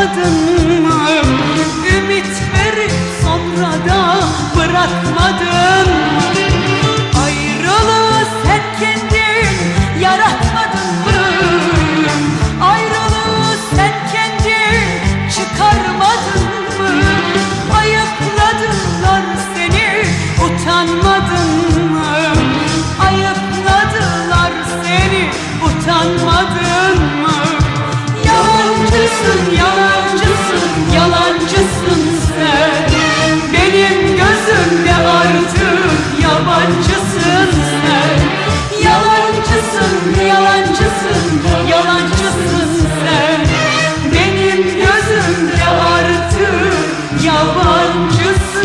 bırakmadın mı? Ümit verip sonra da bırakmadın Ayrılığı sen kendin yaratmadın mı? Ayrılığı sen kendin çıkarmadın mı? Ayıpladılar seni utanmadın mı? Ayıpladılar seni utanmadın mı? yalancısın, sen. Benim gözümde artık yabancısın